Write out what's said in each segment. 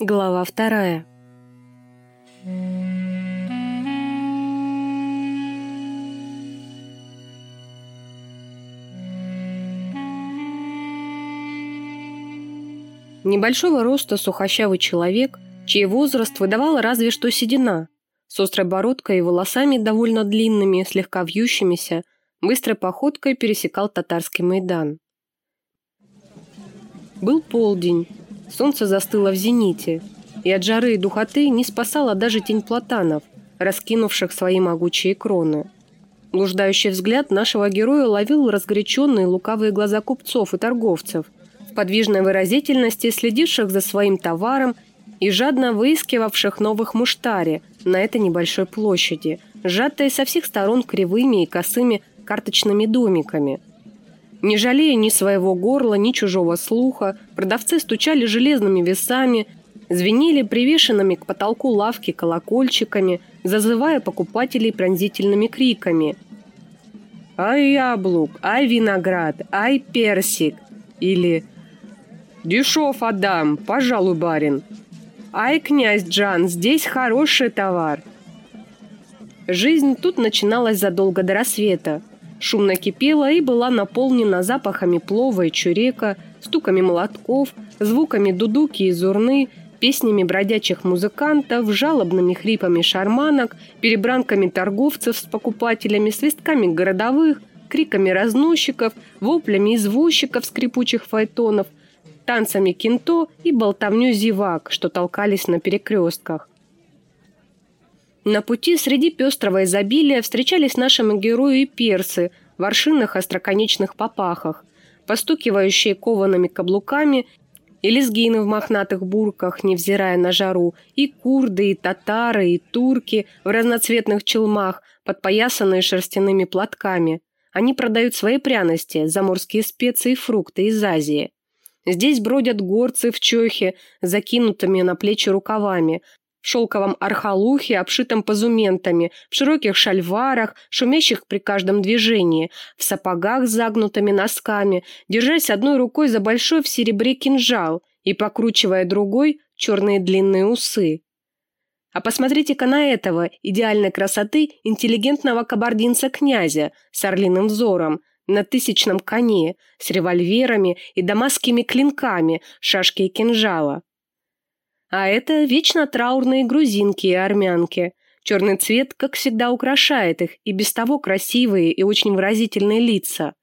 Глава вторая. Небольшого роста сухощавый человек, чей возраст выдавала разве что седина, с острой бородкой и волосами довольно длинными, слегка вьющимися, быстрой походкой пересекал татарский Майдан. Был полдень, солнце застыло в зените, и от жары и духоты не спасала даже тень платанов, раскинувших свои могучие кроны. Блуждающий взгляд нашего героя ловил разгоряченные лукавые глаза купцов и торговцев, в подвижной выразительности следивших за своим товаром и жадно выискивавших новых муштари на этой небольшой площади, сжатые со всех сторон кривыми и косыми карточными домиками – не жалея ни своего горла, ни чужого слуха, продавцы стучали железными весами, звенели привешенными к потолку лавки колокольчиками, зазывая покупателей пронзительными криками. «Ай яблок! Ай виноград! Ай персик!» Или «Дешев отдам! Пожалуй, барин!» «Ай, князь Джан, здесь хороший товар!» Жизнь тут начиналась задолго до рассвета шумно кипела и была наполнена запахами плова и чурека, стуками молотков, звуками дудуки и зурны, песнями бродячих музыкантов, жалобными хрипами шарманок, перебранками торговцев с покупателями, свистками городовых, криками разносчиков, воплями извозчиков скрипучих файтонов, танцами кинто и болтовню зевак, что толкались на перекрестках. На пути среди пестрого изобилия встречались нашему герою и персы в аршинных остроконечных попахах, постукивающие коваными каблуками и лезгины в мохнатых бурках, невзирая на жару, и курды, и татары, и турки в разноцветных челмах, подпоясанные шерстяными платками. Они продают свои пряности, заморские специи и фрукты из Азии. Здесь бродят горцы в чохе, закинутыми на плечи рукавами, в шелковом архалухе, обшитом позументами, в широких шальварах, шумящих при каждом движении, в сапогах с загнутыми носками, держась одной рукой за большой в серебре кинжал и покручивая другой черные длинные усы. А посмотрите-ка на этого идеальной красоты интеллигентного кабардинца-князя с орлиным взором, на тысячном коне, с револьверами и дамасскими клинками, шашки и кинжала. А это вечно траурные грузинки и армянки. Черный цвет, как всегда, украшает их, и без того красивые и очень выразительные лица.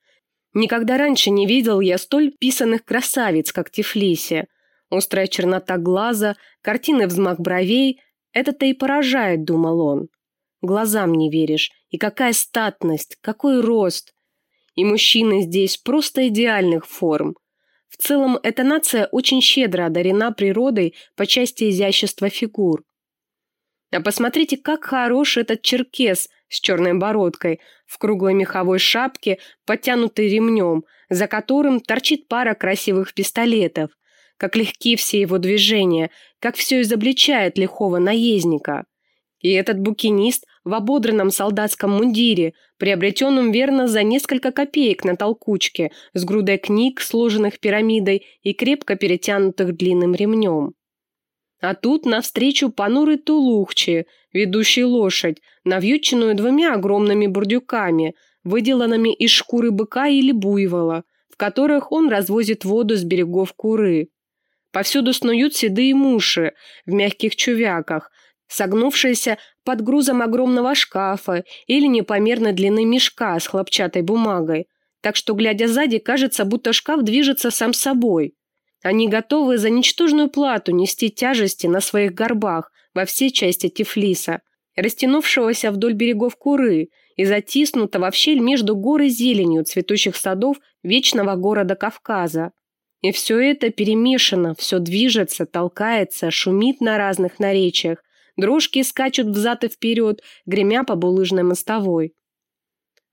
Никогда раньше не видел я столь писанных красавиц, как Тифлиси. Острая чернота глаза, картины взмах бровей – это-то и поражает, думал он. Глазам не веришь. И какая статность, какой рост. И мужчины здесь просто идеальных форм – в целом, эта нация очень щедро одарена природой по части изящества фигур. А посмотрите, как хорош этот черкес с черной бородкой, в круглой меховой шапке, подтянутой ремнем, за которым торчит пара красивых пистолетов. Как легки все его движения, как все изобличает лихого наездника. И этот букинист в ободранном солдатском мундире, приобретенном верно за несколько копеек на толкучке, с грудой книг, сложенных пирамидой и крепко перетянутых длинным ремнем. А тут навстречу понурый тулухчи, ведущий лошадь, навьюченную двумя огромными бурдюками, выделанными из шкуры быка или буйвола, в которых он развозит воду с берегов Куры. Повсюду снуют седые муши в мягких чувяках, согнувшиеся под грузом огромного шкафа или непомерной длины мешка с хлопчатой бумагой, так что, глядя сзади, кажется, будто шкаф движется сам собой. Они готовы за ничтожную плату нести тяжести на своих горбах во все части Тифлиса, растянувшегося вдоль берегов Куры и затиснутого в щель между гор и зеленью цветущих садов вечного города Кавказа. И все это перемешано, все движется, толкается, шумит на разных наречиях, Дрожки скачут взад и вперед, гремя по булыжной мостовой.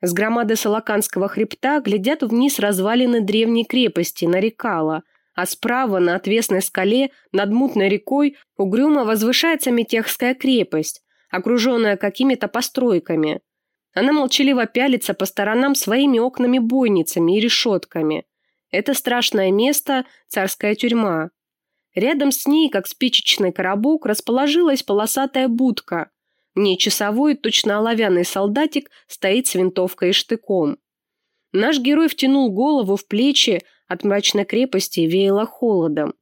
С громады Салаканского хребта глядят вниз развалины древней крепости Нарекала, а справа на отвесной скале над мутной рекой угрюмо возвышается Метехская крепость, окруженная какими-то постройками. Она молчаливо пялится по сторонам своими окнами-бойницами и решетками. Это страшное место – царская тюрьма. Рядом с ней, как спичечный коробок, расположилась полосатая будка. В ней часовой, точно оловянный солдатик, стоит с винтовкой и штыком. Наш герой втянул голову в плечи, от мрачной крепости веяло холодом.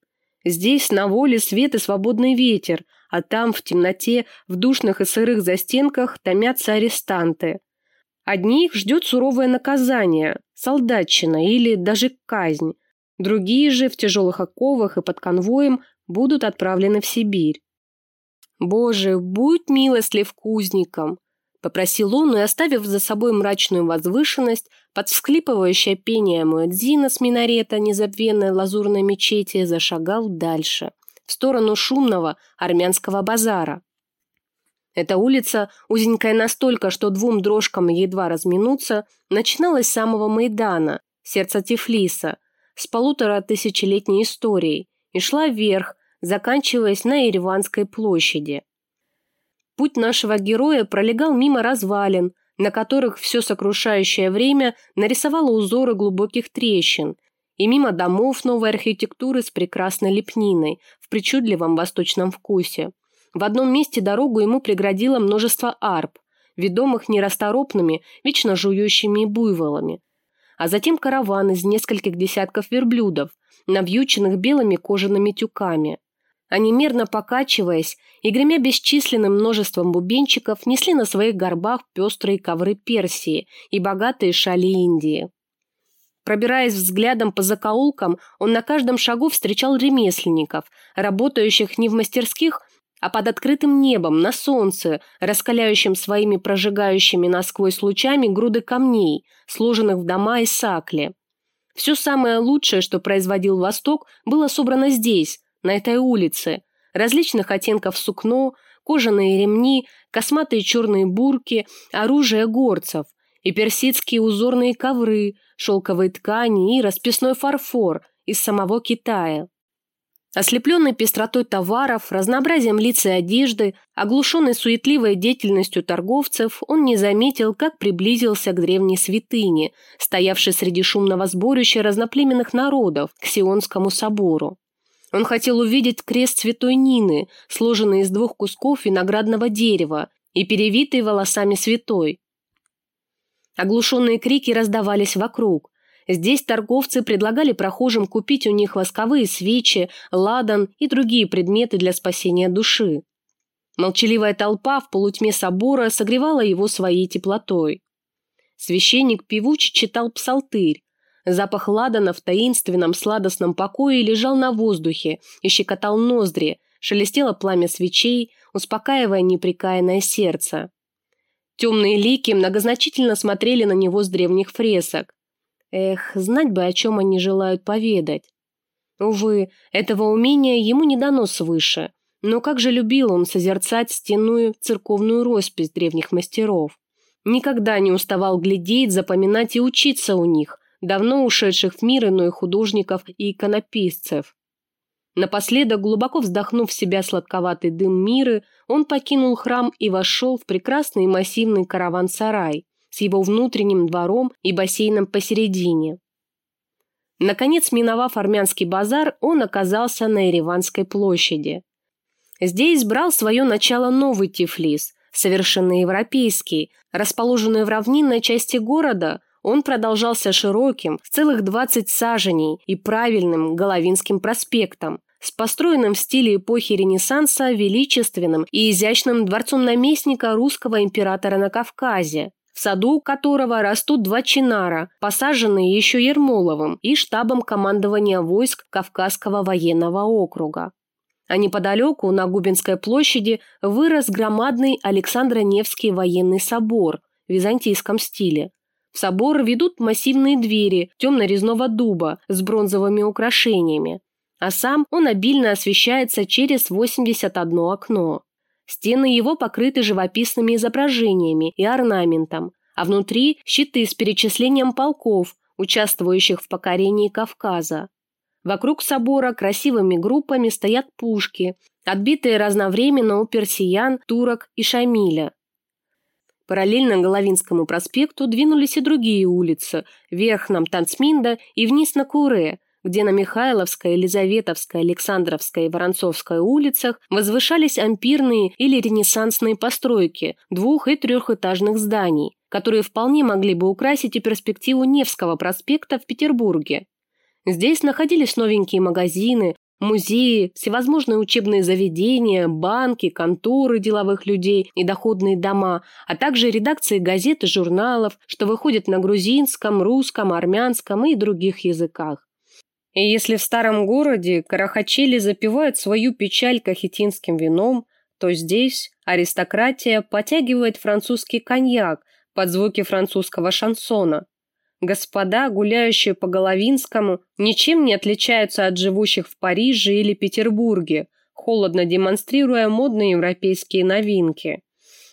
Здесь на воле свет и свободный ветер, а там, в темноте, в душных и сырых застенках томятся арестанты. Одних ждет суровое наказание, солдатчина или даже казнь. Другие же в тяжелых оковах и под конвоем будут отправлены в Сибирь. «Боже, будь милостлив кузникам!» — попросил он, и, оставив за собой мрачную возвышенность, под всхлипывающее пение Муэдзина с минарета незабвенной лазурной мечети зашагал дальше, в сторону шумного армянского базара. Эта улица, узенькая настолько, что двум дрожкам едва разминуться, начиналась с самого Майдана, сердца Тифлиса, с полутора тысячелетней историей, и шла вверх, заканчиваясь на Ереванской площади. Путь нашего героя пролегал мимо развалин, на которых все сокрушающее время нарисовало узоры глубоких трещин, и мимо домов новой архитектуры с прекрасной лепниной в причудливом восточном вкусе. В одном месте дорогу ему преградило множество арп, ведомых нерасторопными, вечно жующими буйволами. А затем караван из нескольких десятков верблюдов, навьюченных белыми кожаными тюками – они, мерно покачиваясь и гремя бесчисленным множеством бубенчиков, несли на своих горбах пестрые ковры Персии и богатые шали Индии. Пробираясь взглядом по закоулкам, он на каждом шагу встречал ремесленников, работающих не в мастерских, а под открытым небом, на солнце, раскаляющим своими прожигающими насквозь лучами груды камней, сложенных в дома и сакли. Все самое лучшее, что производил Восток, было собрано здесь, на этой улице. Различных оттенков сукно, кожаные ремни, косматые черные бурки, оружие горцев и персидские узорные ковры, шелковые ткани и расписной фарфор из самого Китая. Ослепленный пестротой товаров, разнообразием лиц и одежды, оглушенный суетливой деятельностью торговцев, он не заметил, как приблизился к древней святыне, стоявшей среди шумного сборища разноплеменных народов, к Сионскому собору. Он хотел увидеть крест святой Нины, сложенный из двух кусков виноградного дерева и перевитый волосами святой. Оглушенные крики раздавались вокруг. Здесь торговцы предлагали прохожим купить у них восковые свечи, ладан и другие предметы для спасения души. Молчаливая толпа в полутьме собора согревала его своей теплотой. Священник певуче читал псалтырь, Запах ладана в таинственном сладостном покое лежал на воздухе и щекотал ноздри, шелестело пламя свечей, успокаивая неприкаянное сердце. Темные лики многозначительно смотрели на него с древних фресок. Эх, знать бы, о чем они желают поведать. Увы, этого умения ему не дано свыше. Но как же любил он созерцать стенную церковную роспись древних мастеров. Никогда не уставал глядеть, запоминать и учиться у них, давно ушедших в мир иной художников и иконописцев. Напоследок, глубоко вздохнув в себя сладковатый дым мира, он покинул храм и вошел в прекрасный массивный караван-сарай с его внутренним двором и бассейном посередине. Наконец, миновав армянский базар, он оказался на Ереванской площади. Здесь брал свое начало новый Тифлис, совершенно европейский, расположенный в равнинной части города – он продолжался широким, в целых 20 саженей и правильным Головинским проспектом, с построенным в стиле эпохи Ренессанса величественным и изящным дворцом наместника русского императора на Кавказе, в саду которого растут два чинара, посаженные еще Ермоловым и штабом командования войск Кавказского военного округа. А неподалеку, на Губинской площади, вырос громадный Александро-Невский военный собор в византийском стиле, в собор ведут массивные двери темно-резного дуба с бронзовыми украшениями, а сам он обильно освещается через 81 окно. Стены его покрыты живописными изображениями и орнаментом, а внутри щиты с перечислением полков, участвующих в покорении Кавказа. Вокруг собора красивыми группами стоят пушки, отбитые разновременно у персиян, турок и шамиля. Параллельно Головинскому проспекту двинулись и другие улицы, вверх на Танцминда и вниз на Куре, где на Михайловской, Елизаветовской, Александровской и Воронцовской улицах возвышались ампирные или ренессансные постройки двух- и трехэтажных зданий, которые вполне могли бы украсить и перспективу Невского проспекта в Петербурге. Здесь находились новенькие магазины, музеи, всевозможные учебные заведения, банки, конторы деловых людей и доходные дома, а также редакции газет и журналов, что выходят на грузинском, русском, армянском и других языках. И если в старом городе карахачели запивают свою печаль кахетинским вином, то здесь аристократия потягивает французский коньяк под звуки французского шансона. Господа, гуляющие по Головинскому, ничем не отличаются от живущих в Париже или Петербурге, холодно демонстрируя модные европейские новинки.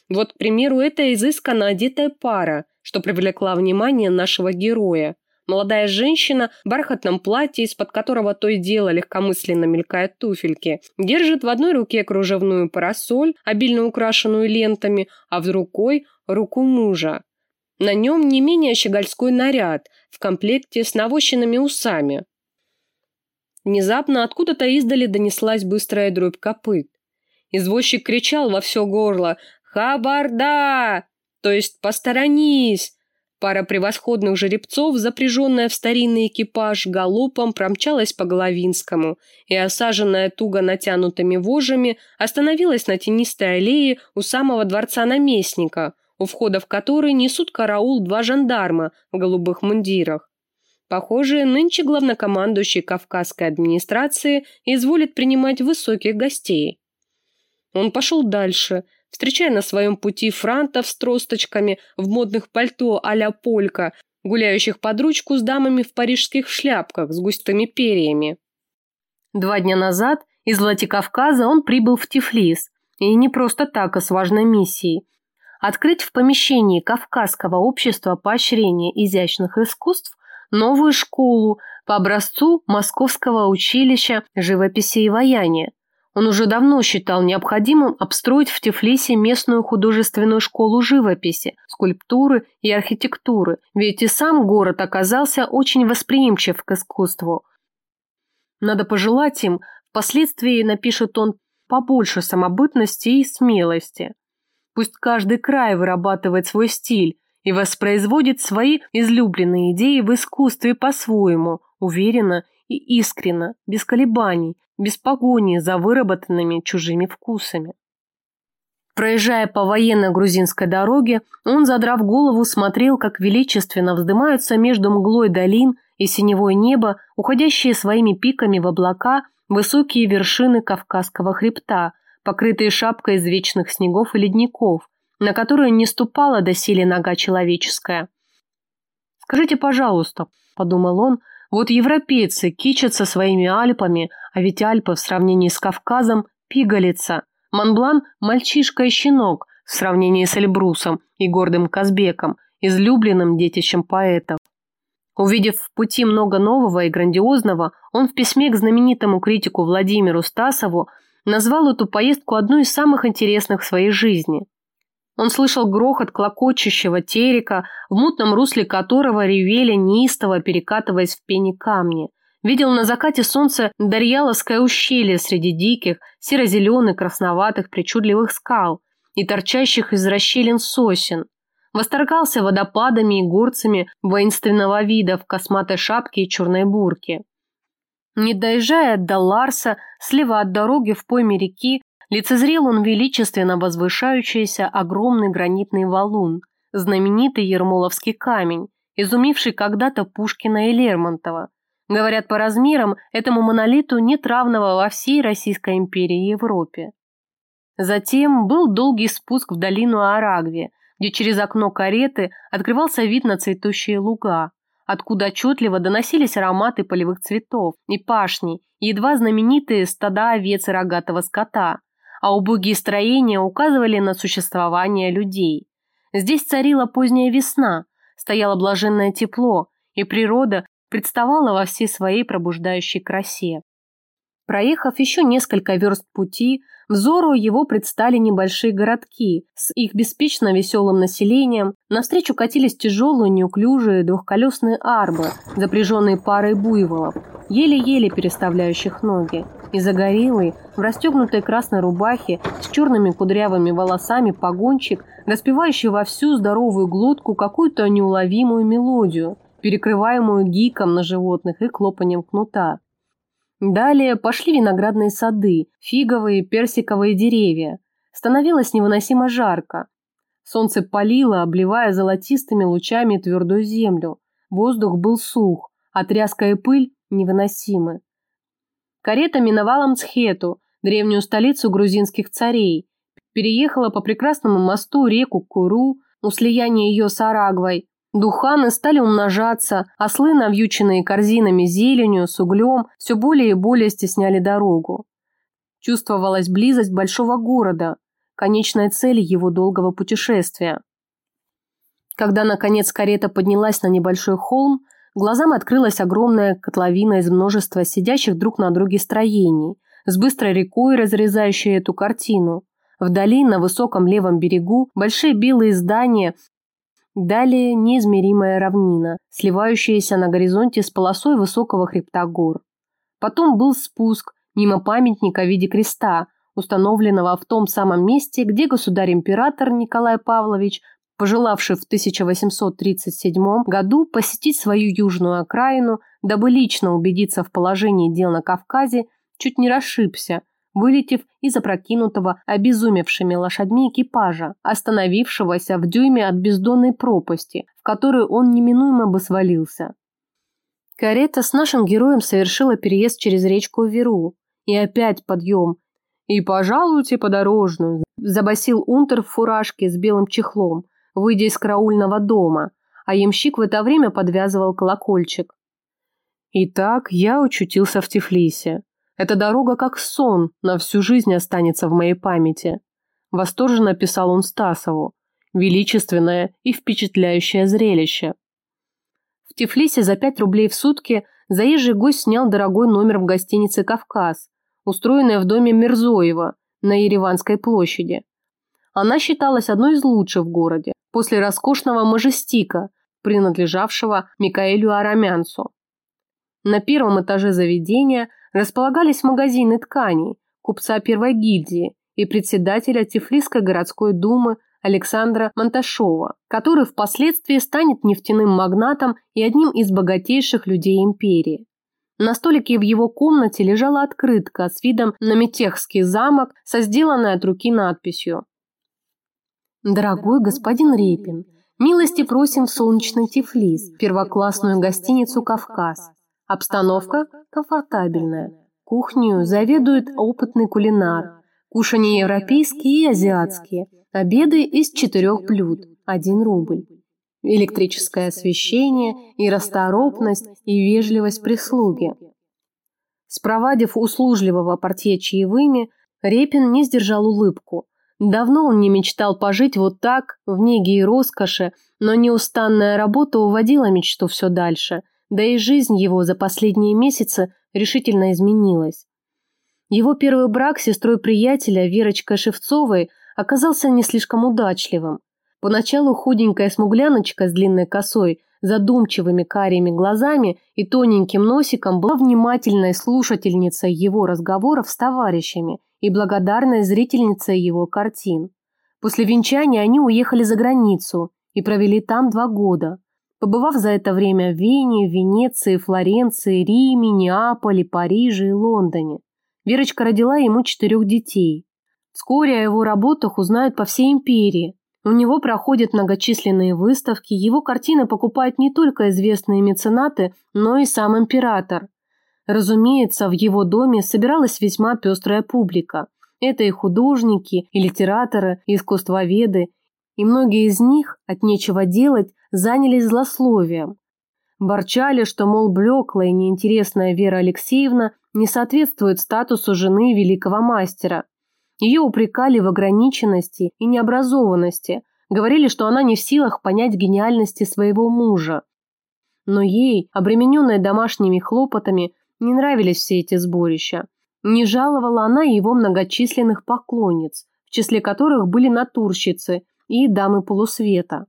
Вот, к примеру, это изысканно одетая пара, что привлекла внимание нашего героя – Молодая женщина в бархатном платье, из-под которого то и дело легкомысленно мелькают туфельки, держит в одной руке кружевную парасоль, обильно украшенную лентами, а в другой – руку мужа. На нем не менее щегольской наряд в комплекте с навощенными усами. Внезапно откуда-то издали донеслась быстрая дробь копыт. Извозчик кричал во все горло «Хабарда!» то есть «Посторонись!» Пара превосходных жеребцов, запряженная в старинный экипаж, галопом промчалась по Головинскому и, осаженная туго натянутыми вожами, остановилась на тенистой аллее у самого дворца наместника, у входа в который несут караул два жандарма в голубых мундирах. Похоже, нынче главнокомандующий Кавказской администрации изволит принимать высоких гостей. Он пошел дальше – встречая на своем пути франтов с тросточками в модных пальто а-ля полька, гуляющих под ручку с дамами в парижских шляпках с густыми перьями. Два дня назад из Владикавказа он прибыл в Тифлис, и не просто так, а с важной миссией. Открыть в помещении Кавказского общества поощрения изящных искусств новую школу по образцу Московского училища живописи и ваяния, он уже давно считал необходимым обстроить в Тифлисе местную художественную школу живописи, скульптуры и архитектуры, ведь и сам город оказался очень восприимчив к искусству. Надо пожелать им, впоследствии напишет он, побольше самобытности и смелости. Пусть каждый край вырабатывает свой стиль и воспроизводит свои излюбленные идеи в искусстве по-своему, уверенно и искренно, без колебаний, без погони за выработанными чужими вкусами. Проезжая по военной грузинской дороге, он, задрав голову, смотрел, как величественно вздымаются между мглой долин и синевое небо, уходящие своими пиками в облака, высокие вершины Кавказского хребта, покрытые шапкой из вечных снегов и ледников, на которые не ступала доселе нога человеческая. «Скажите, пожалуйста», – подумал он, – вот европейцы кичатся своими Альпами, а ведь Альпы в сравнении с Кавказом – пигалица. Монблан – мальчишка и щенок в сравнении с Эльбрусом и гордым Казбеком, излюбленным детищем поэтов. Увидев в пути много нового и грандиозного, он в письме к знаменитому критику Владимиру Стасову назвал эту поездку одной из самых интересных в своей жизни – он слышал грохот клокочущего терека, в мутном русле которого ревели неистово, перекатываясь в пене камни. Видел на закате солнца Дарьяловское ущелье среди диких, серо-зеленых, красноватых, причудливых скал и торчащих из расщелин сосен. Восторгался водопадами и горцами воинственного вида в косматой шапке и черной бурке. Не доезжая до Ларса, слева от дороги в пойме реки Лицезрел он величественно возвышающийся огромный гранитный валун, знаменитый Ермоловский камень, изумивший когда-то Пушкина и Лермонтова. Говорят, по размерам этому монолиту нет равного во всей Российской империи и Европе. Затем был долгий спуск в долину Арагви, где через окно кареты открывался вид на цветущие луга, откуда отчетливо доносились ароматы полевых цветов и пашни, едва знаменитые стада овец и рогатого скота, а убогие строения указывали на существование людей. Здесь царила поздняя весна, стояло блаженное тепло, и природа представала во всей своей пробуждающей красе. Проехав еще несколько верст пути, взору его предстали небольшие городки с их беспечно веселым населением. Навстречу катились тяжелые неуклюжие двухколесные арбы, запряженные парой буйволов, еле-еле переставляющих ноги. И загорелый, в расстегнутой красной рубахе, с черными кудрявыми волосами погонщик, распевающий во всю здоровую глотку какую-то неуловимую мелодию, перекрываемую гиком на животных и клопанием кнута. Далее пошли виноградные сады, фиговые, персиковые деревья. Становилось невыносимо жарко. Солнце палило, обливая золотистыми лучами твердую землю. Воздух был сух, а тряска и пыль невыносимы. Карета миновала Мцхету, древнюю столицу грузинских царей, переехала по прекрасному мосту реку Куру, у слияния ее с Арагвой, Духаны стали умножаться, ослы, навьюченные корзинами зеленью, с углем, все более и более стесняли дорогу. Чувствовалась близость большого города, конечной цели его долгого путешествия. Когда, наконец, карета поднялась на небольшой холм, глазам открылась огромная котловина из множества сидящих друг на друге строений, с быстрой рекой, разрезающей эту картину. Вдали, на высоком левом берегу, большие белые здания Далее неизмеримая равнина, сливающаяся на горизонте с полосой высокого хребта гор. Потом был спуск мимо памятника в виде креста, установленного в том самом месте, где государь-император Николай Павлович, пожелавший в 1837 году посетить свою южную окраину, дабы лично убедиться в положении дел на Кавказе, чуть не расшибся – вылетев из опрокинутого обезумевшими лошадьми экипажа, остановившегося в дюйме от бездонной пропасти, в которую он неминуемо бы свалился. Карета с нашим героем совершила переезд через речку Веру. И опять подъем. «И пожалуйте подорожную», – забасил унтер в фуражке с белым чехлом, выйдя из караульного дома, а ямщик в это время подвязывал колокольчик. Итак, я очутился в Тифлисе. Эта дорога как сон, на всю жизнь останется в моей памяти. Восторженно писал он Стасову. Величественное и впечатляющее зрелище. В Тифлисе за 5 рублей в сутки заезжий гость снял дорогой номер в гостинице «Кавказ», устроенной в доме Мирзоева на Ереванской площади. Она считалась одной из лучших в городе, после роскошного «Мажестика», принадлежавшего Микаэлю Арамянцу. На первом этаже заведения располагались магазины тканей, купца первой гильдии и председателя Тифлисской городской думы Александра Монташова, который впоследствии станет нефтяным магнатом и одним из богатейших людей империи. На столике в его комнате лежала открытка с видом на Метехский замок со сделанной от руки надписью «Дорогой господин Репин, милости просим в солнечный Тифлис, первоклассную гостиницу «Кавказ». Обстановка комфортабельная. Кухню заведует опытный кулинар. Кушания европейские и азиатские. Обеды из четырех блюд. Один рубль. Электрическое освещение и расторопность и вежливость прислуги. Спровадив услужливого портье чаевыми, Репин не сдержал улыбку. Давно он не мечтал пожить вот так, в неге и роскоши, но неустанная работа уводила мечту все дальше – да и жизнь его за последние месяцы решительно изменилась. Его первый брак с сестрой приятеля Верочкой Шевцовой оказался не слишком удачливым. Поначалу худенькая смугляночка с длинной косой, задумчивыми карими глазами и тоненьким носиком была внимательной слушательницей его разговоров с товарищами и благодарной зрительницей его картин. После венчания они уехали за границу и провели там два года. Побывав за это время в Вене, Венеции, Флоренции, Риме, Неаполе, Париже и Лондоне, Верочка родила ему четырех детей. Вскоре о его работах узнают по всей империи. У него проходят многочисленные выставки, его картины покупают не только известные меценаты, но и сам император. Разумеется, в его доме собиралась весьма пестрая публика. Это и художники, и литераторы, и искусствоведы, и многие из них, от нечего делать, занялись злословием. Борчали, что, мол, блеклая и неинтересная Вера Алексеевна не соответствует статусу жены великого мастера. Ее упрекали в ограниченности и необразованности, говорили, что она не в силах понять гениальности своего мужа. Но ей, обремененной домашними хлопотами, не нравились все эти сборища. Не жаловала она его многочисленных поклонниц, в числе которых были натурщицы и дамы полусвета.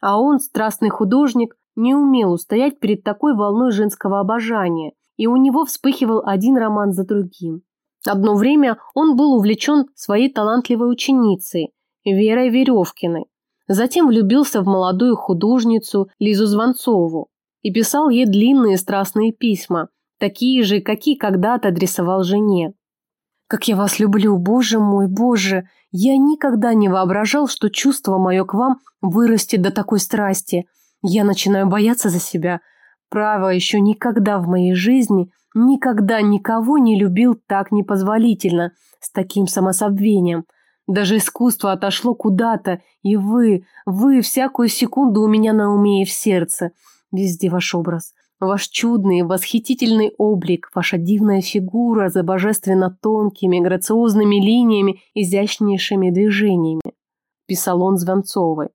А он, страстный художник, не умел устоять перед такой волной женского обожания, и у него вспыхивал один роман за другим. Одно время он был увлечен своей талантливой ученицей, Верой Веревкиной. Затем влюбился в молодую художницу Лизу Звонцову и писал ей длинные страстные письма, такие же, какие когда-то адресовал жене. «Как я вас люблю, боже мой, боже! Я никогда не воображал, что чувство мое к вам вырастет до такой страсти. Я начинаю бояться за себя. Право, еще никогда в моей жизни, никогда никого не любил так непозволительно, с таким самособвением. Даже искусство отошло куда-то, и вы, вы всякую секунду у меня на уме и в сердце. Везде ваш образ, ваш чудный, восхитительный облик, ваша дивная фигура за божественно тонкими, грациозными линиями, изящнейшими движениями. Писал он Звонцовой.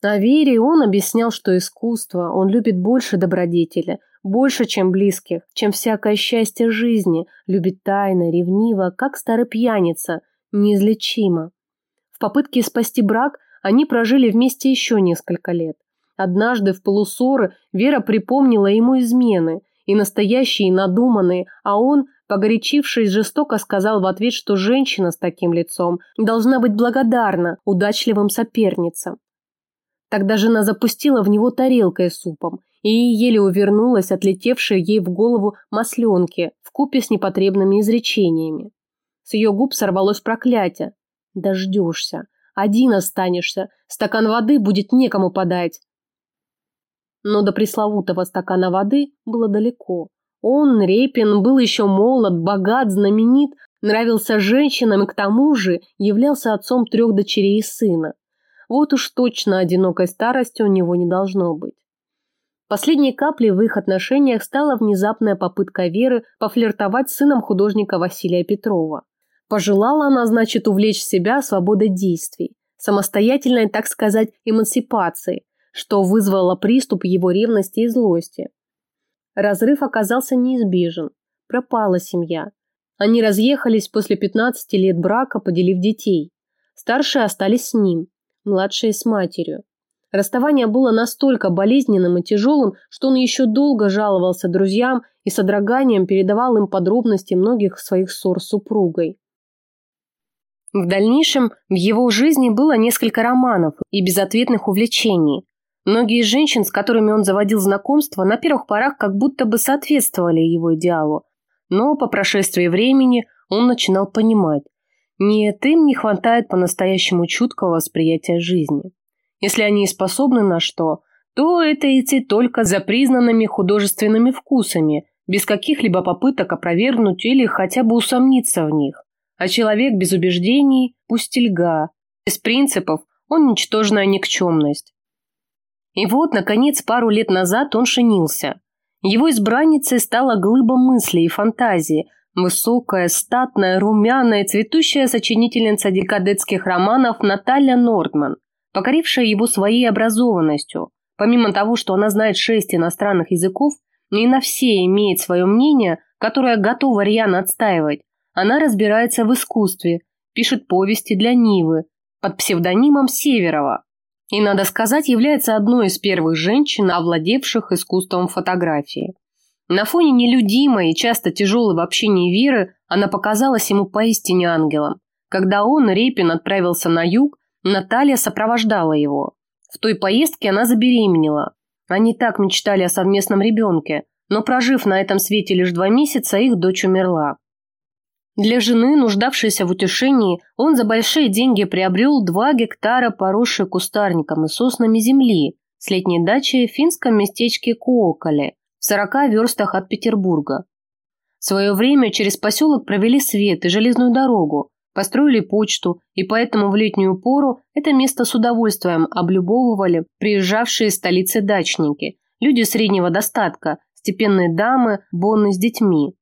О Вере он объяснял, что искусство он любит больше добродетеля, больше, чем близких, чем всякое счастье жизни, любит тайно, ревниво, как старый пьяница, неизлечимо. В попытке спасти брак они прожили вместе еще несколько лет. Однажды в полуссоры Вера припомнила ему измены, и настоящие, и надуманные, а он, погорячившись, жестоко сказал в ответ, что женщина с таким лицом должна быть благодарна удачливым соперницам. Тогда жена запустила в него тарелкой супом и еле увернулась от летевшей ей в голову масленки купе с непотребными изречениями. С ее губ сорвалось проклятие. «Дождешься. Один останешься. Стакан воды будет некому подать». Но до пресловутого стакана воды было далеко. Он, Репин, был еще молод, богат, знаменит, нравился женщинам и к тому же являлся отцом трех дочерей и сына. Вот уж точно одинокой старости у него не должно быть. Последней каплей в их отношениях стала внезапная попытка Веры пофлиртовать с сыном художника Василия Петрова. Пожелала она, значит, увлечь себя свободой действий, самостоятельной, так сказать, эмансипацией, что вызвало приступ его ревности и злости. Разрыв оказался неизбежен. Пропала семья. Они разъехались после 15 лет брака, поделив детей. Старшие остались с ним младшая с матерью. Расставание было настолько болезненным и тяжелым, что он еще долго жаловался друзьям и с одраганием передавал им подробности многих своих ссор с супругой. В дальнейшем в его жизни было несколько романов и безответных увлечений. Многие из женщин, с которыми он заводил знакомства, на первых порах как будто бы соответствовали его идеалу. Но по прошествии времени он начинал понимать, нет, им не хватает по-настоящему чуткого восприятия жизни. Если они и способны на что, то это идти только за признанными художественными вкусами, без каких-либо попыток опровергнуть или хотя бы усомниться в них. А человек без убеждений – пустельга. Без принципов он ничтожная никчемность. И вот, наконец, пару лет назад он шинился. Его избранницей стала глыба мыслей и фантазии – Высокая, статная, румяная, цветущая сочинительница декадетских романов Наталья Нордман, покорившая его своей образованностью. Помимо того, что она знает шесть иностранных языков и на все имеет свое мнение, которое готова рьяно отстаивать, она разбирается в искусстве, пишет повести для Нивы под псевдонимом Северова. И, надо сказать, является одной из первых женщин, овладевших искусством фотографии. На фоне нелюдимой и часто тяжелой в общении Веры она показалась ему поистине ангелом. Когда он, Репин, отправился на юг, Наталья сопровождала его. В той поездке она забеременела. Они так мечтали о совместном ребенке, но прожив на этом свете лишь два месяца, их дочь умерла. Для жены, нуждавшейся в утешении, он за большие деньги приобрел два гектара поросшей кустарником и соснами земли с летней дачей в финском местечке Куоколе, в 40 верстах от Петербурга. В свое время через поселок провели свет и железную дорогу, построили почту, и поэтому в летнюю пору это место с удовольствием облюбовывали приезжавшие из столицы дачники, люди среднего достатка, степенные дамы, бонны с детьми.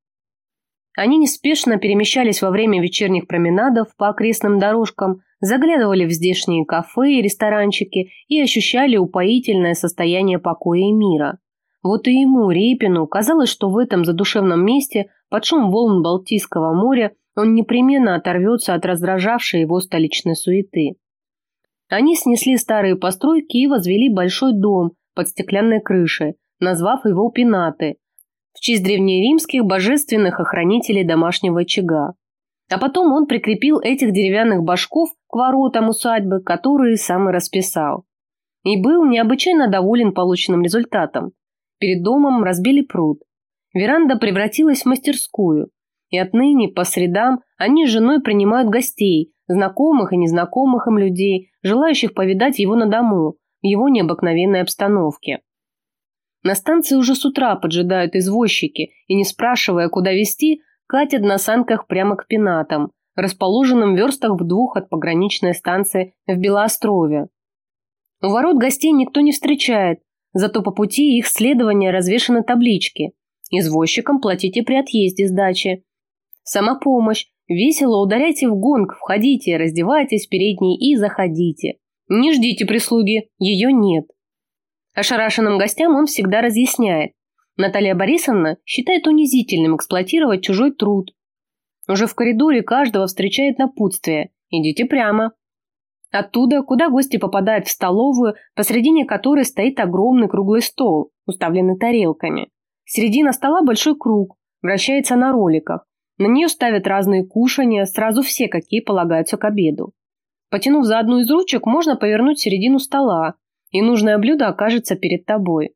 Они неспешно перемещались во время вечерних променадов по окрестным дорожкам, заглядывали в здешние кафе и ресторанчики и ощущали упоительное состояние покоя и мира. Вот и ему, Репину, казалось, что в этом задушевном месте, под шум волн Балтийского моря, он непременно оторвется от раздражавшей его столичной суеты. Они снесли старые постройки и возвели большой дом под стеклянной крышей, назвав его Пинаты, в честь древнеримских божественных охранителей домашнего очага. А потом он прикрепил этих деревянных башков к воротам усадьбы, которые сам и расписал. И был необычайно доволен полученным результатом. Перед домом разбили пруд. Веранда превратилась в мастерскую. И отныне по средам они с женой принимают гостей, знакомых и незнакомых им людей, желающих повидать его на дому, в его необыкновенной обстановке. На станции уже с утра поджидают извозчики и, не спрашивая, куда везти, катят на санках прямо к пенатам, расположенным в верстах в двух от пограничной станции в Белоострове. У ворот гостей никто не встречает, зато по пути их следования развешаны таблички. Извозчикам платите при отъезде с дачи. Самопомощь. Весело ударяйте в гонг, входите, раздевайтесь в передней и заходите. Не ждите прислуги, ее нет. Ошарашенным гостям он всегда разъясняет. Наталья Борисовна считает унизительным эксплуатировать чужой труд. Уже в коридоре каждого встречает напутствие «идите прямо». Оттуда, куда гости попадают в столовую, посредине которой стоит огромный круглый стол, уставленный тарелками. Середина стола большой круг, вращается на роликах. На нее ставят разные кушания, сразу все, какие полагаются к обеду. Потянув за одну из ручек, можно повернуть середину стола, и нужное блюдо окажется перед тобой.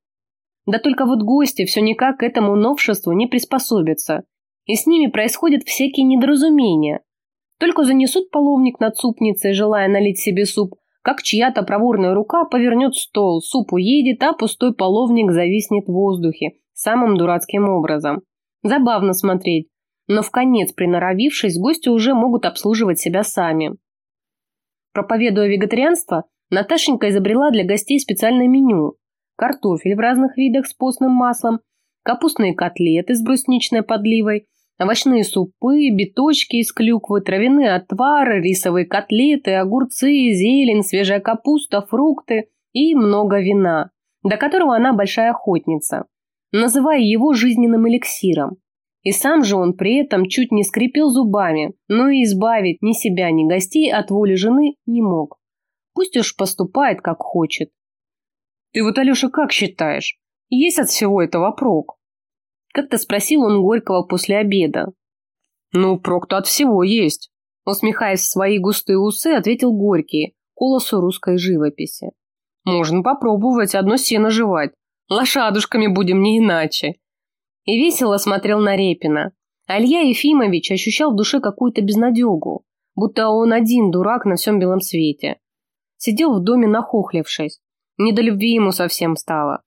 Да только вот гости все никак к этому новшеству не приспособятся, и с ними происходят всякие недоразумения. Только занесут половник над супницей, желая налить себе суп, как чья-то проворная рука повернет стол, суп уедет, а пустой половник зависнет в воздухе самым дурацким образом. Забавно смотреть, но в конец приноровившись, гости уже могут обслуживать себя сами. Проповедуя вегетарианство, Наташенька изобрела для гостей специальное меню, картофель в разных видах с постным маслом, капустные котлеты с брусничной подливой, овощные супы, биточки из клюквы, травяные отвары, рисовые котлеты, огурцы, зелень, свежая капуста, фрукты и много вина, до которого она большая охотница, называя его жизненным эликсиром. И сам же он при этом чуть не скрипел зубами, но и избавить ни себя, ни гостей от воли жены не мог. Пусть уж поступает, как хочет. Ты вот, Алеша, как считаешь? Есть от всего этого прок? Как-то спросил он Горького после обеда. Ну, прок-то от всего есть. Усмехаясь в свои густые усы, ответил Горький, колосу русской живописи. Можно попробовать одно сено жевать. Лошадушками будем не иначе. И весело смотрел на Репина. Алья Ефимович ощущал в душе какую-то безнадегу, будто он один дурак на всем белом свете. Сидел в доме нахохлившись, не до любви ему совсем стало.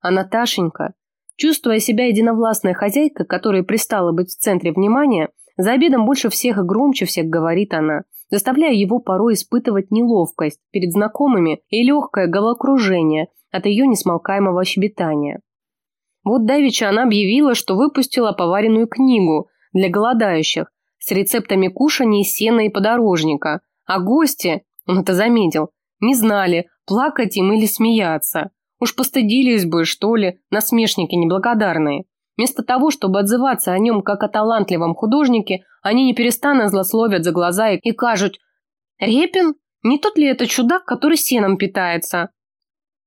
А Наташенька, чувствуя себя единовластной хозяйкой, которая пристала быть в центре внимания, за обедом больше всех и громче всех говорит она, заставляя его порой испытывать неловкость перед знакомыми и легкое головокружение от ее несмолкаемого щебетания. Вот давеча она объявила, что выпустила поваренную книгу для голодающих с рецептами кушаний сена и подорожника, а гости, он это заметил, не знали, плакать им или смеяться. Уж постыдились бы, что ли, насмешники неблагодарные. Вместо того, чтобы отзываться о нем как о талантливом художнике, они не перестанут злословят за глаза и, кажут «Репин? Не тот ли это чудак, который сеном питается?»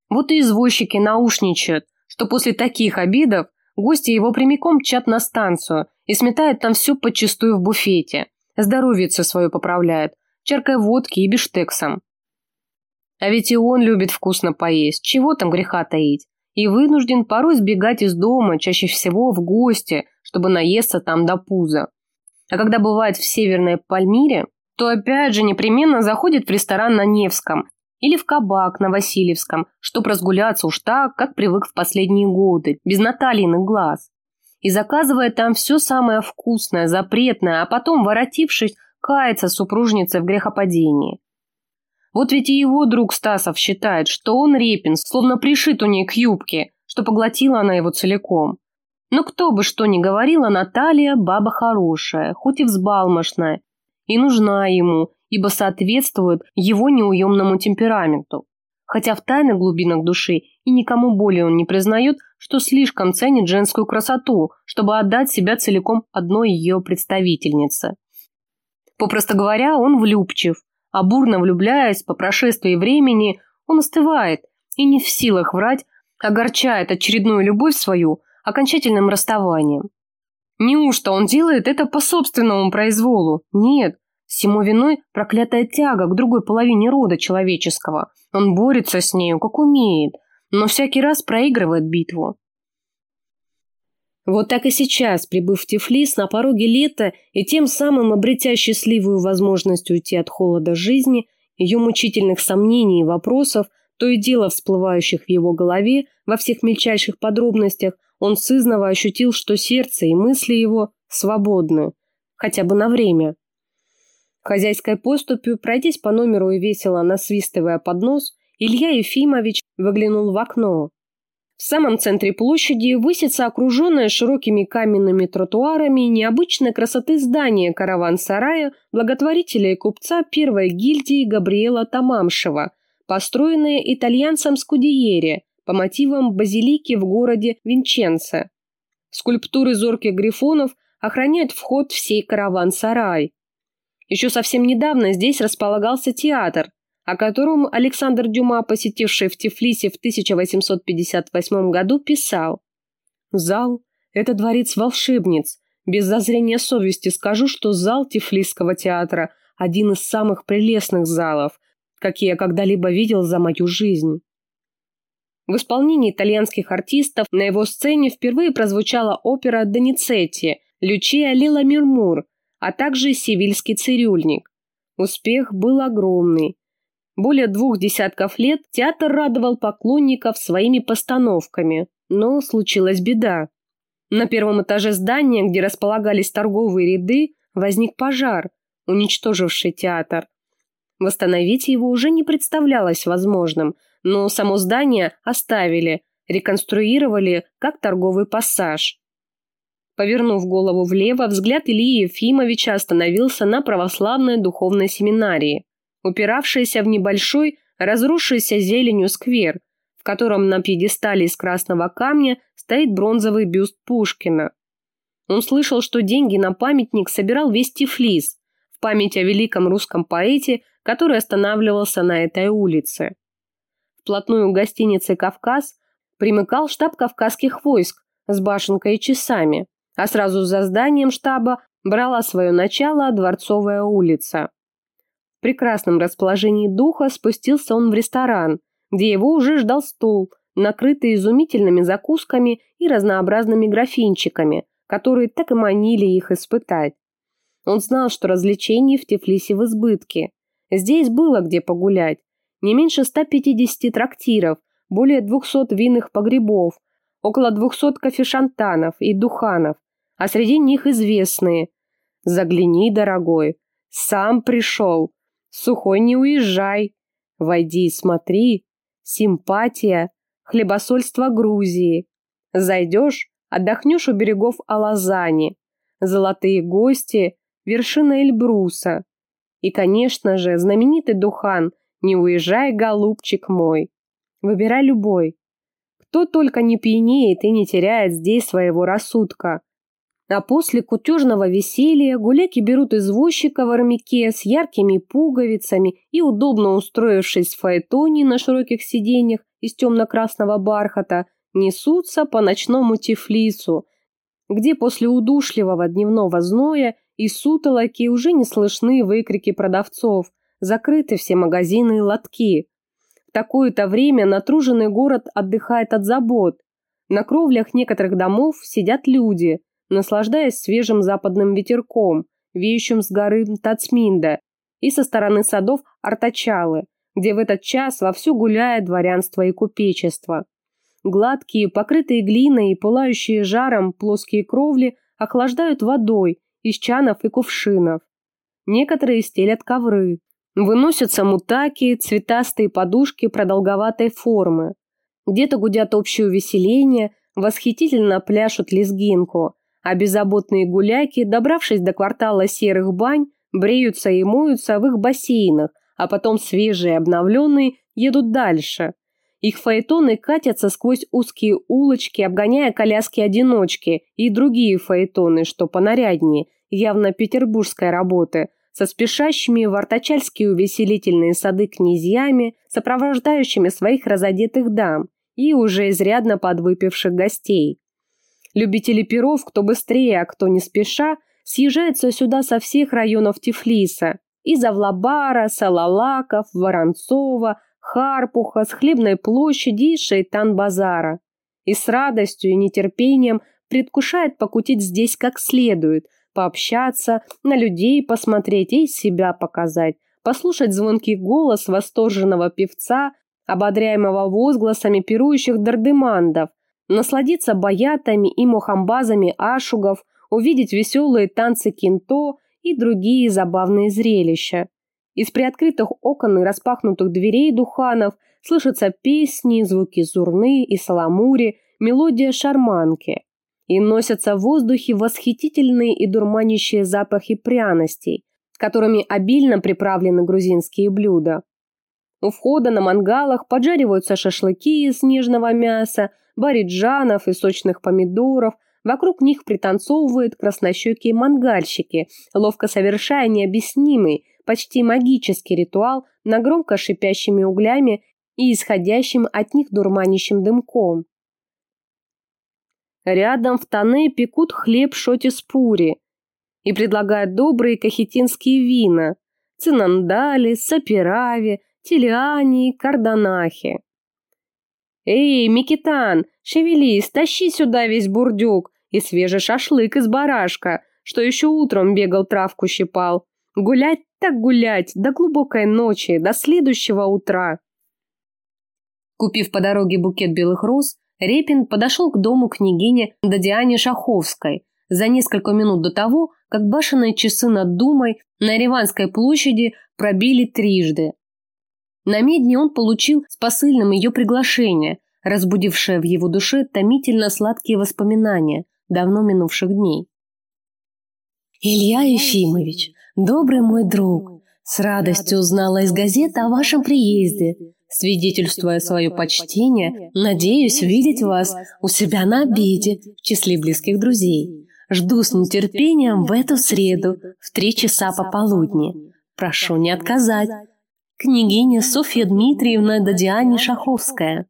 Вот и извозчики наушничают, что после таких обидов гости его прямиком мчат на станцию и сметают там все подчистую в буфете. Здоровьице свое поправляют, чаркой водки и биштексом. А ведь и он любит вкусно поесть, чего там греха таить. И вынужден порой сбегать из дома, чаще всего в гости, чтобы наесться там до пуза. А когда бывает в Северной Пальмире, то опять же непременно заходит в ресторан на Невском или в кабак на Васильевском, чтобы разгуляться уж так, как привык в последние годы, без Натальиных глаз. И заказывая там все самое вкусное, запретное, а потом, воротившись, кается супружница в грехопадении. Вот ведь и его друг Стасов считает, что он Репин, словно пришит у ней к юбке, что поглотила она его целиком. Но кто бы что ни говорила, Наталья – баба хорошая, хоть и взбалмошная, и нужна ему, ибо соответствует его неуемному темпераменту. Хотя в тайных глубинах души и никому более он не признает, что слишком ценит женскую красоту, чтобы отдать себя целиком одной ее представительнице. Попросту говоря, он влюбчив, а бурно влюбляясь по прошествии времени, он остывает и не в силах врать, огорчает очередную любовь свою окончательным расставанием. Неужто он делает это по собственному произволу? Нет, всему виной проклятая тяга к другой половине рода человеческого. Он борется с нею, как умеет, но всякий раз проигрывает битву. Вот так и сейчас, прибыв в Тифлис на пороге лета и тем самым обретя счастливую возможность уйти от холода жизни, ее мучительных сомнений и вопросов, то и дело всплывающих в его голове во всех мельчайших подробностях, он сызново ощутил, что сердце и мысли его свободны, хотя бы на время. Хозяйской поступью, пройдясь по номеру и весело насвистывая под нос, Илья Ефимович выглянул в окно. В самом центре площади высится окруженное широкими каменными тротуарами необычной красоты здание караван-сарая благотворителя и купца первой гильдии Габриэла Тамамшева, построенное итальянцем Скудиери по мотивам базилики в городе Винченце. Скульптуры зорких грифонов охраняют вход в сей караван-сарай. Еще совсем недавно здесь располагался театр, о котором Александр Дюма, посетивший в Тифлисе в 1858 году, писал. «Зал – это дворец волшебниц. Без зазрения совести скажу, что зал Тифлисского театра – один из самых прелестных залов, какие я когда-либо видел за мою жизнь». В исполнении итальянских артистов на его сцене впервые прозвучала опера «Доницетти» «Лючия Лила Мирмур», а также «Сивильский цирюльник». Успех был огромный. Более двух десятков лет театр радовал поклонников своими постановками, но случилась беда. На первом этаже здания, где располагались торговые ряды, возник пожар, уничтоживший театр. Восстановить его уже не представлялось возможным, но само здание оставили, реконструировали как торговый пассаж. Повернув голову влево, взгляд Ильи Ефимовича остановился на православной духовной семинарии упиравшаяся в небольшой, разрушившийся зеленью сквер, в котором на пьедестале из красного камня стоит бронзовый бюст Пушкина. Он слышал, что деньги на памятник собирал весь Тифлис, в память о великом русском поэте, который останавливался на этой улице. Вплотную к гостинице «Кавказ» примыкал штаб кавказских войск с башенкой и часами, а сразу за зданием штаба брала свое начало Дворцовая улица. В прекрасном расположении духа спустился он в ресторан, где его уже ждал стол, накрытый изумительными закусками и разнообразными графинчиками, которые так и манили их испытать. Он знал, что развлечений в Тифлисе в избытке. Здесь было где погулять. Не меньше 150 трактиров, более 200 винных погребов, около 200 кофешантанов и духанов, а среди них известные. «Загляни, дорогой, сам пришел», Сухой не уезжай. Войди и смотри. Симпатия. Хлебосольство Грузии. Зайдешь, отдохнешь у берегов Алазани. Золотые гости. Вершина Эльбруса. И, конечно же, знаменитый Духан «Не уезжай, голубчик мой». Выбирай любой. Кто только не пьянеет и не теряет здесь своего рассудка. А после кутежного веселья гуляки берут извозчика в армяке с яркими пуговицами и, удобно устроившись в фаэтоне на широких сиденьях из темно-красного бархата, несутся по ночному Тифлису, где после удушливого дневного зноя и сутолоки уже не слышны выкрики продавцов, закрыты все магазины и лотки. В такое-то время натруженный город отдыхает от забот. На кровлях некоторых домов сидят люди – наслаждаясь свежим западным ветерком, веющим с горы Тацминда, и со стороны садов Артачалы, где в этот час вовсю гуляет дворянство и купечество. Гладкие, покрытые глиной и пылающие жаром плоские кровли охлаждают водой из чанов и кувшинов. Некоторые стелят ковры. Выносятся мутаки, цветастые подушки продолговатой формы. Где-то гудят общее увеселение, восхитительно пляшут лезгинку, а беззаботные гуляки, добравшись до квартала серых бань, бреются и моются в их бассейнах, а потом свежие обновленные едут дальше. Их фаэтоны катятся сквозь узкие улочки, обгоняя коляски-одиночки и другие фаэтоны, что понаряднее, явно петербургской работы, со спешащими в артачальские увеселительные сады князьями, сопровождающими своих разодетых дам и уже изрядно подвыпивших гостей. Любители перов, кто быстрее, а кто не спеша, съезжаются сюда со всех районов Тифлиса, из Авлабара, Салалаков, Воронцова, Харпуха, с Хлебной площади и Шейтан-базара. И с радостью и нетерпением предвкушает покутить здесь как следует, пообщаться, на людей посмотреть и себя показать, послушать звонкий голос восторженного певца, ободряемого возгласами пирующих дардемандов, насладиться баятами и мухамбазами ашугов, увидеть веселые танцы кинто и другие забавные зрелища. Из приоткрытых окон и распахнутых дверей духанов слышатся песни, звуки зурны и саламури, мелодия шарманки. И носятся в воздухе восхитительные и дурманящие запахи пряностей, которыми обильно приправлены грузинские блюда. У входа на мангалах поджариваются шашлыки из нежного мяса, бариджанов и сочных помидоров – Вокруг них пританцовывают краснощекие мангальщики, ловко совершая необъяснимый, почти магический ритуал на громко шипящими углями и исходящим от них дурманящим дымком. Рядом в тане пекут хлеб шоти-спури и предлагают добрые кахетинские вина – цинандали, сапирави, телиани, карданахи. «Эй, Микитан, шевелись, тащи сюда весь бурдюк и свежий шашлык из барашка, что еще утром бегал травку щипал. Гулять так гулять, до глубокой ночи, до следующего утра». Купив по дороге букет белых роз, Репин подошел к дому княгини Дадиане Шаховской за несколько минут до того, как башенные часы над Думой на Ереванской площади пробили трижды. На медне он получил с посыльным ее приглашение, разбудившее в его душе томительно сладкие воспоминания давно минувших дней. «Илья Ефимович, добрый мой друг, с радостью узнала из газеты о вашем приезде. Свидетельствуя свое почтение, надеюсь видеть вас у себя на обеде в числе близких друзей. Жду с нетерпением в эту среду в три часа пополудни. Прошу не отказать, княгиня Софья Дмитриевна Дадиане Шаховская.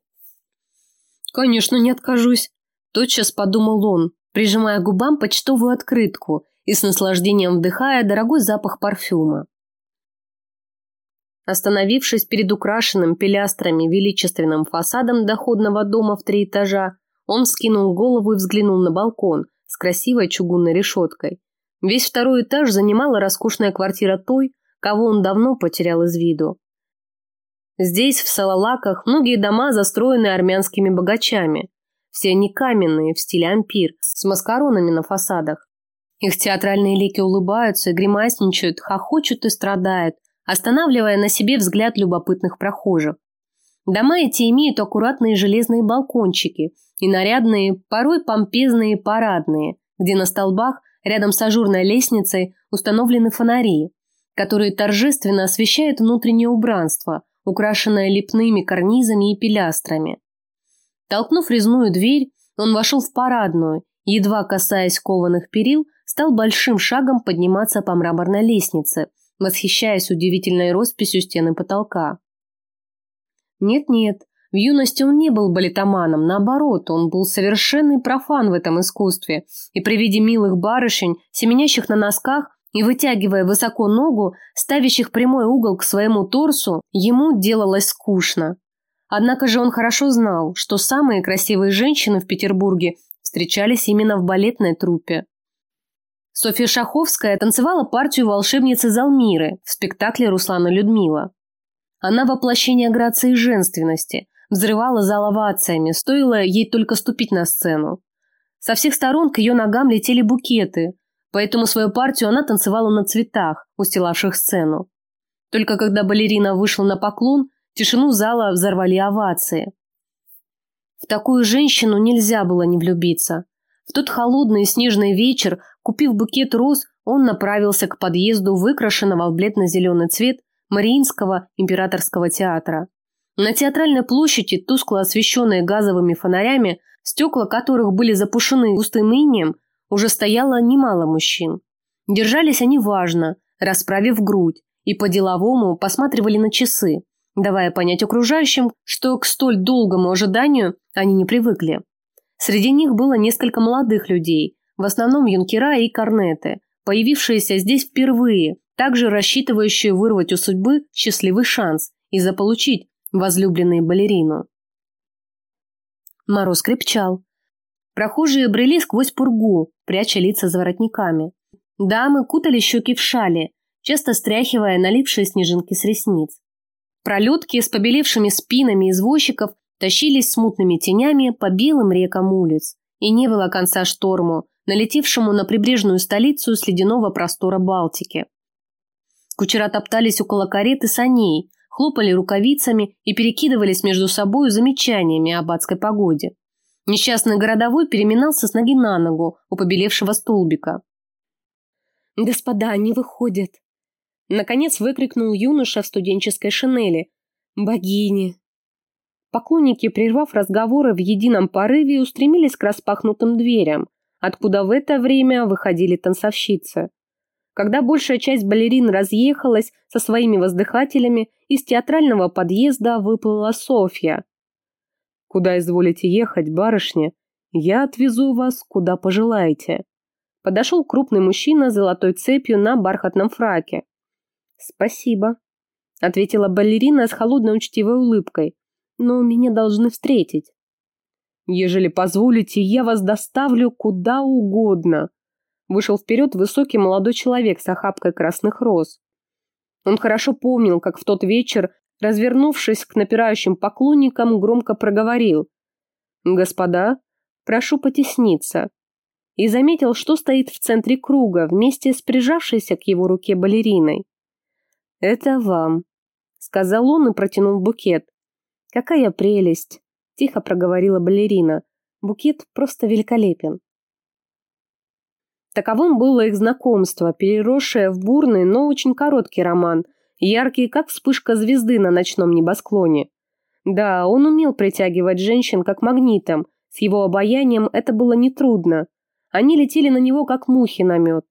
«Конечно, не откажусь», – тотчас подумал он, прижимая к губам почтовую открытку и с наслаждением вдыхая дорогой запах парфюма. Остановившись перед украшенным пилястрами величественным фасадом доходного дома в три этажа, он скинул голову и взглянул на балкон с красивой чугунной решеткой. Весь второй этаж занимала роскошная квартира той, кого он давно потерял из виду. Здесь, в Салалаках, многие дома застроены армянскими богачами. Все они каменные, в стиле ампир, с маскаронами на фасадах. Их театральные лики улыбаются, гримасничают, хохочут и страдают, останавливая на себе взгляд любопытных прохожих. Дома эти имеют аккуратные железные балкончики и нарядные, порой помпезные парадные, где на столбах рядом с ажурной лестницей установлены фонари которые торжественно освещают внутреннее убранство, украшенное лепными карнизами и пилястрами. Толкнув резную дверь, он вошел в парадную, едва касаясь кованых перил, стал большим шагом подниматься по мраморной лестнице, восхищаясь удивительной росписью стены потолка. Нет-нет, в юности он не был балетоманом, наоборот, он был совершенный профан в этом искусстве, и при виде милых барышень, семенящих на носках, и вытягивая высоко ногу, ставящих прямой угол к своему торсу, ему делалось скучно. Однако же он хорошо знал, что самые красивые женщины в Петербурге встречались именно в балетной труппе. Софья Шаховская танцевала партию волшебницы Залмиры в спектакле Руслана Людмила. Она воплощение грации и женственности, взрывала зал овациями, стоило ей только ступить на сцену. Со всех сторон к ее ногам летели букеты, Поэтому свою партию она танцевала на цветах, устилавших сцену. Только когда балерина вышла на поклон, тишину зала взорвали овации. В такую женщину нельзя было не влюбиться. В тот холодный снежный вечер, купив букет роз, он направился к подъезду выкрашенного в бледно-зеленый цвет Мариинского императорского театра. На театральной площади, тускло освещенные газовыми фонарями, стекла которых были запушены густым инеем, уже стояло немало мужчин. Держались они важно, расправив грудь, и по-деловому посматривали на часы, давая понять окружающим, что к столь долгому ожиданию они не привыкли. Среди них было несколько молодых людей, в основном юнкера и корнеты, появившиеся здесь впервые, также рассчитывающие вырвать у судьбы счастливый шанс и заполучить возлюбленную балерину. Мороз крепчал. Прохожие брели сквозь пургу, пряча лица за воротниками. Дамы кутали щеки в шали, часто стряхивая налипшие снежинки с ресниц. Пролетки с побелевшими спинами извозчиков тащились смутными тенями по белым рекам улиц. И не было конца шторму, налетевшему на прибрежную столицу с ледяного простора Балтики. Кучера топтались около кареты саней, хлопали рукавицами и перекидывались между собой замечаниями об адской погоде. Несчастный городовой переминался с ноги на ногу у побелевшего столбика. «Господа, они выходят!» Наконец выкрикнул юноша в студенческой шинели. «Богини!» Поклонники, прервав разговоры в едином порыве, устремились к распахнутым дверям, откуда в это время выходили танцовщицы. Когда большая часть балерин разъехалась со своими воздыхателями, из театрального подъезда выплыла Софья. «Куда изволите ехать, барышня? Я отвезу вас, куда пожелаете». Подошел крупный мужчина с золотой цепью на бархатном фраке. «Спасибо», — ответила балерина с холодной учтивой улыбкой. «Но меня должны встретить». «Ежели позволите, я вас доставлю куда угодно», вышел вперед высокий молодой человек с охапкой красных роз. Он хорошо помнил, как в тот вечер, развернувшись к напирающим поклонникам, громко проговорил «Господа, прошу потесниться» и заметил, что стоит в центре круга вместе с прижавшейся к его руке балериной. «Это вам», — сказал он и протянул букет. «Какая прелесть!» — тихо проговорила балерина. «Букет просто великолепен». Таковым было их знакомство, переросшее в бурный, но очень короткий роман, яркий, как вспышка звезды на ночном небосклоне. Да, он умел притягивать женщин как магнитом, с его обаянием это было нетрудно. Они летели на него, как мухи на мед.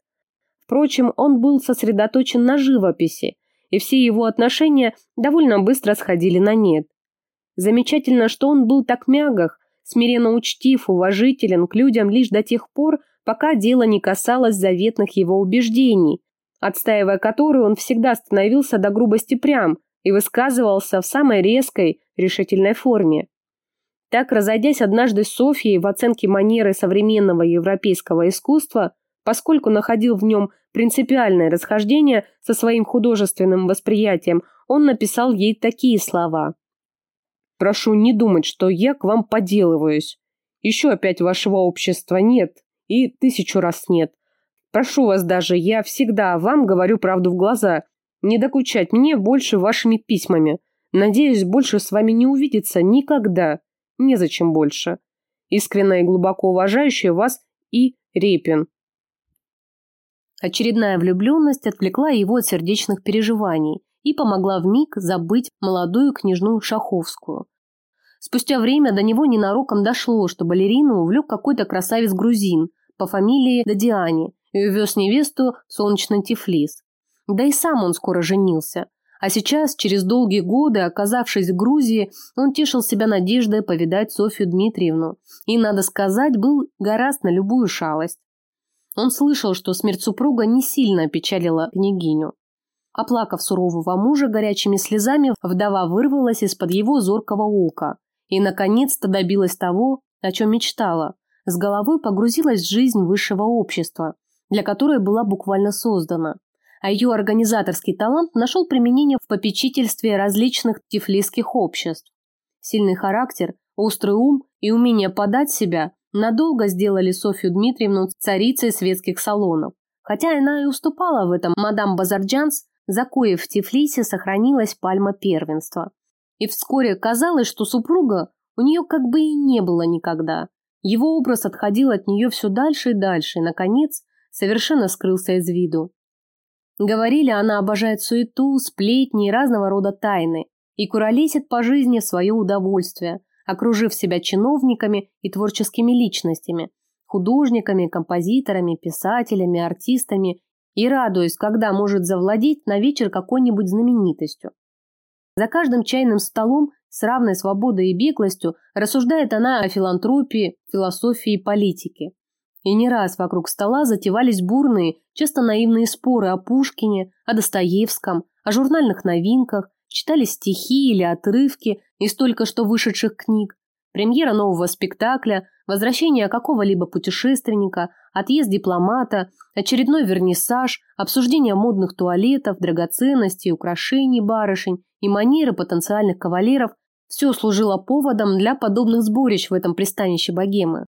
Впрочем, он был сосредоточен на живописи, и все его отношения довольно быстро сходили на нет. Замечательно, что он был так мягок, смиренно учтив, уважителен к людям лишь до тех пор, пока дело не касалось заветных его убеждений, отстаивая которые он всегда становился до грубости прям и высказывался в самой резкой, решительной форме. Так, разойдясь однажды с Софией в оценке манеры современного европейского искусства, поскольку находил в нем принципиальное расхождение со своим художественным восприятием, он написал ей такие слова. «Прошу не думать, что я к вам поделываюсь. Еще опять вашего общества нет, и тысячу раз нет. Прошу вас даже, я всегда вам говорю правду в глаза. Не докучать мне больше вашими письмами. Надеюсь, больше с вами не увидеться никогда. Незачем больше. Искренне и глубоко уважающая вас и Репин. Очередная влюбленность отвлекла его от сердечных переживаний и помогла вмиг забыть молодую княжну Шаховскую. Спустя время до него ненароком дошло, что балерину увлек какой-то красавец-грузин, по фамилии Дадиани и увез невесту в солнечный Тифлис. Да и сам он скоро женился. А сейчас, через долгие годы, оказавшись в Грузии, он тешил себя надеждой повидать Софью Дмитриевну и, надо сказать, был гораст на любую шалость. Он слышал, что смерть супруга не сильно опечалила княгиню. Оплакав сурового мужа горячими слезами, вдова вырвалась из-под его зоркого ока и, наконец-то, добилась того, о чем мечтала с головой погрузилась в жизнь высшего общества, для которой была буквально создана. А ее организаторский талант нашел применение в попечительстве различных тифлисских обществ. Сильный характер, острый ум и умение подать себя надолго сделали Софью Дмитриевну царицей светских салонов. Хотя она и уступала в этом мадам Базарджанс, за кое в Тифлисе сохранилась пальма первенства. И вскоре казалось, что супруга у нее как бы и не было никогда. Его образ отходил от нее все дальше и дальше, и, наконец, совершенно скрылся из виду. Говорили, она обожает суету, сплетни и разного рода тайны, и куролесит по жизни в свое удовольствие, окружив себя чиновниками и творческими личностями, художниками, композиторами, писателями, артистами и радуясь, когда может завладеть на вечер какой-нибудь знаменитостью. За каждым чайным столом с равной свободой и беглостью рассуждает она о филантропии, философии и политике. И не раз вокруг стола затевались бурные, часто наивные споры о Пушкине, о Достоевском, о журнальных новинках, читали стихи или отрывки из только что вышедших книг, премьера нового спектакля, возвращение какого-либо путешественника, отъезд дипломата, очередной вернисаж, обсуждение модных туалетов, драгоценностей, украшений барышень и манеры потенциальных кавалеров – все служило поводом для подобных сборищ в этом пристанище богемы.